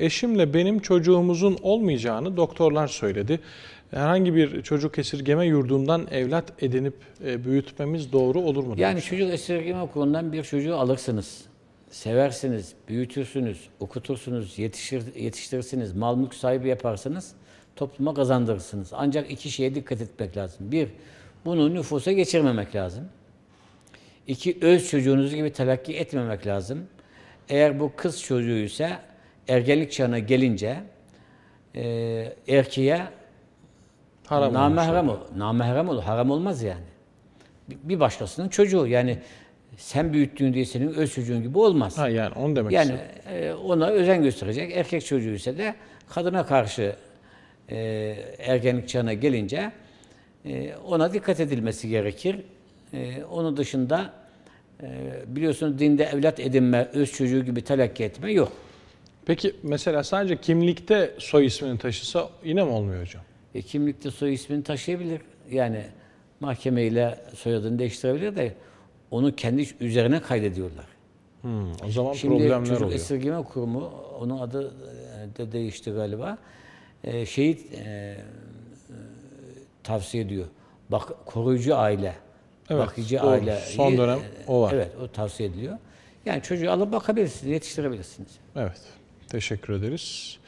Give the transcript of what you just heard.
eşimle benim çocuğumuzun olmayacağını doktorlar söyledi. Herhangi bir çocuk esirgeme yurdundan evlat edinip e, büyütmemiz doğru olur mu? Yani çocuk esirgeme okulundan bir çocuğu alırsınız. Seversiniz, büyütürsünüz, okutursunuz, yetişir, yetiştirirsiniz, mal mülk sahibi yaparsınız, topluma kazandırırsınız. Ancak iki şeye dikkat etmek lazım. Bir, bunu nüfusa geçirmemek lazım. İki, öz çocuğunuz gibi telakki etmemek lazım. Eğer bu kız çocuğuysa ergenlik çağına gelince e, erkeğe Haram namahrem ol. Namahrem olur. Haram olmaz yani. Bir- başkasının çocuğu yani sen büyüttüğün diye senin öz çocuğun gibi olmaz. Ha yani onu demek yani e, ona özen gösterecek. Erkek çocuğu ise de kadına karşı e, ergenlik çağına gelince e, ona dikkat edilmesi gerekir. E, onun dışında e, biliyorsunuz dinde evlat edinme, öz çocuğu gibi telakki etme yok. Peki mesela sadece kimlikte soy ismini taşısa yine mi olmuyor hocam? E, kimlikte soy ismini taşıyabilir. Yani mahkemeyle soyadını değiştirebilir de onu kendi üzerine kaydediyorlar. Hmm, o zaman Şimdi problemler Çocuk oluyor. Esirgeme Kurumu, onun adı e, de değişti galiba. E, şeyi e, e, tavsiye ediyor. Bak koruyucu aile. Evet, bakıcı doğru. aile. Son dönem o var. Evet, o tavsiye ediliyor. Yani çocuğu alıp bakabilirsiniz, yetiştirebilirsiniz. Evet. Teşekkür ederiz.